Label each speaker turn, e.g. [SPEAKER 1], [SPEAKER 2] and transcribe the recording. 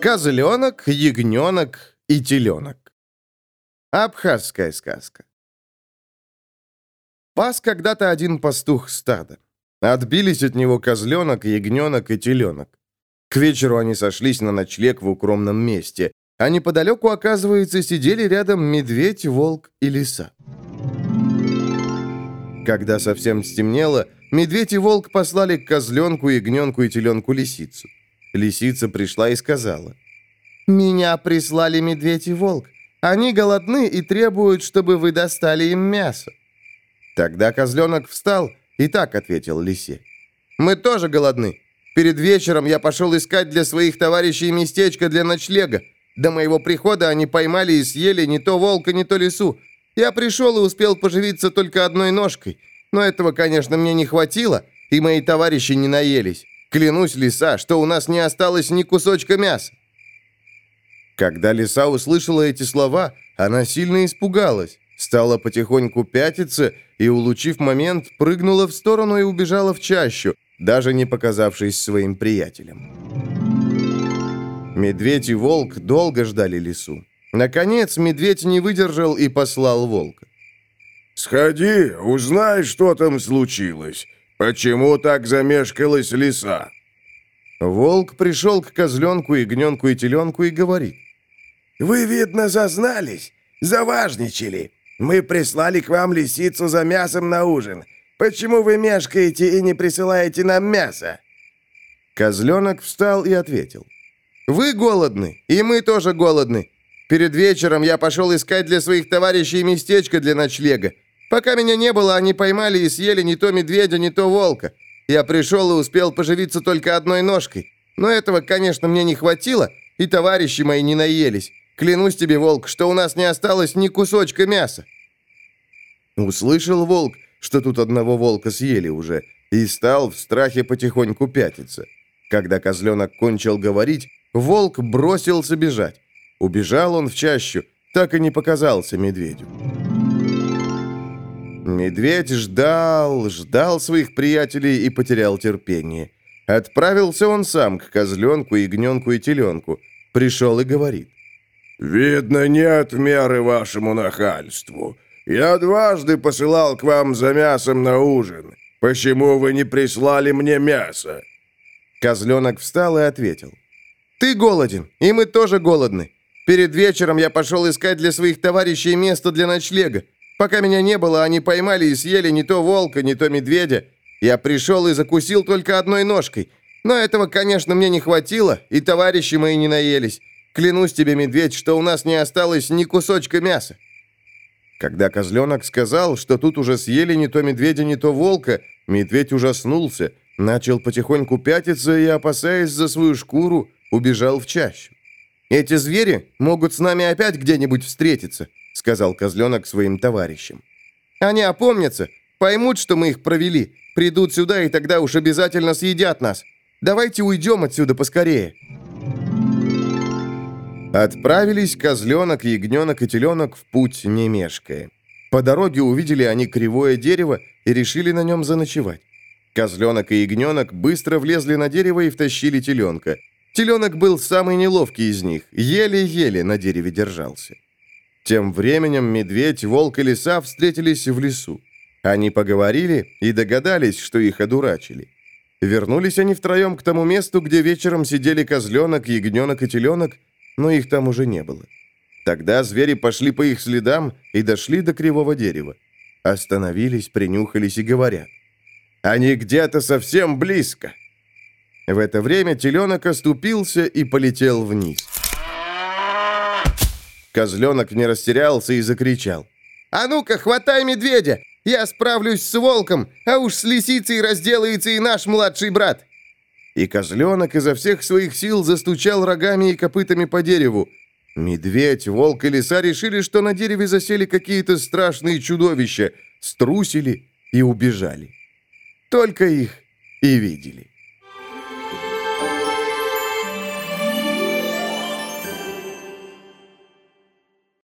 [SPEAKER 1] Козленок, ягненок и теленок. Абхазская сказка. Пас когда-то один пастух стада. Отбились от него козленок, ягненок и теленок. К вечеру они сошлись на ночлег в укромном месте, а неподалеку, оказывается, сидели рядом медведь, волк и лиса. Когда совсем стемнело, медведь и волк послали к козленку, ягненку и теленку лисицу. Лисица пришла и сказала, «Меня прислали медведь и волк. Они голодны и требуют, чтобы вы достали им мясо». Тогда козленок встал и так ответил лисе. «Мы тоже голодны. Перед вечером я пошел искать для своих товарищей местечко для ночлега. До моего прихода они поймали и съели не то волка, не то лису. Я пришел и успел поживиться только одной ножкой. Но этого, конечно, мне не хватило, и мои товарищи не наелись. Клянусь, лиса, что у нас не осталось ни кусочка мяса. Когда лиса услышала эти слова, она сильно испугалась, стала потихоньку пятиться и, улучив момент, прыгнула в сторону и убежала в чащу, даже не показавшись своим приятелям. Медведь и волк долго ждали лису. Наконец, медведь не выдержал и послал волка.
[SPEAKER 2] «Сходи, узнай, что там случилось. Почему так замешкалась лиса?»
[SPEAKER 1] Волк пришел к козленку, ягненку и теленку и говорит.
[SPEAKER 3] «Вы, видно, зазнались, заважничали. Мы прислали к вам лисицу за мясом на ужин. Почему вы мешкаете и не присылаете нам мясо?»
[SPEAKER 1] Козленок встал и ответил. «Вы голодны, и мы тоже голодны. Перед вечером я пошел искать для своих товарищей местечко для ночлега. Пока меня не было, они поймали и съели не то медведя, не то волка. Я пришел и успел поживиться только одной ножкой. Но этого, конечно, мне не хватило, и товарищи мои не наелись. Клянусь тебе, волк, что у нас не осталось ни кусочка мяса». Услышал волк, что тут одного волка съели уже, и стал в страхе потихоньку пятиться. Когда козленок кончил говорить, волк бросился бежать. Убежал он в чащу, так и не показался медведю. Медведь ждал, ждал своих приятелей и потерял терпение. Отправился он сам к козленку, ягненку и теленку. Пришел и говорит.
[SPEAKER 2] «Видно, нет меры вашему нахальству. Я дважды посылал к вам за мясом на ужин. Почему вы не прислали мне мясо?»
[SPEAKER 1] Козленок встал и ответил. «Ты голоден, и мы тоже голодны. Перед вечером я пошел искать для своих товарищей место для ночлега. Пока меня не было, они поймали и съели не то волка, не то медведя. Я пришел и закусил только одной ножкой. Но этого, конечно, мне не хватило, и товарищи мои не наелись. Клянусь тебе, медведь, что у нас не осталось ни кусочка мяса». Когда козленок сказал, что тут уже съели не то медведя, не то волка, медведь ужаснулся, начал потихоньку пятиться и, опасаясь за свою шкуру, убежал в чащу. «Эти звери могут с нами опять где-нибудь встретиться», сказал козленок своим товарищам. «Они опомнятся, поймут, что мы их провели, придут сюда и тогда уж обязательно съедят нас. Давайте уйдем отсюда поскорее». Отправились козленок, ягненок и теленок в путь, не мешкая. По дороге увидели они кривое дерево и решили на нем заночевать. Козленок и ягненок быстро влезли на дерево и втащили теленка. Теленок был самый неловкий из них, еле-еле на дереве держался. Тем временем медведь, волк и лиса встретились в лесу. Они поговорили и догадались, что их одурачили. Вернулись они втроем к тому месту, где вечером сидели козленок, ягненок и теленок, но их там уже не было. Тогда звери пошли по их следам и дошли до кривого дерева. Остановились, принюхались и говорят. «Они где-то совсем близко!» В это время теленок оступился и полетел вниз. Козленок не растерялся и закричал. «А ну-ка, хватай медведя! Я справлюсь с волком, а уж с лисицей разделается и наш младший брат!» И козленок изо всех своих сил застучал рогами и копытами по дереву. Медведь, волк и лиса решили, что на дереве засели какие-то страшные чудовища, струсили и убежали. Только их и видели.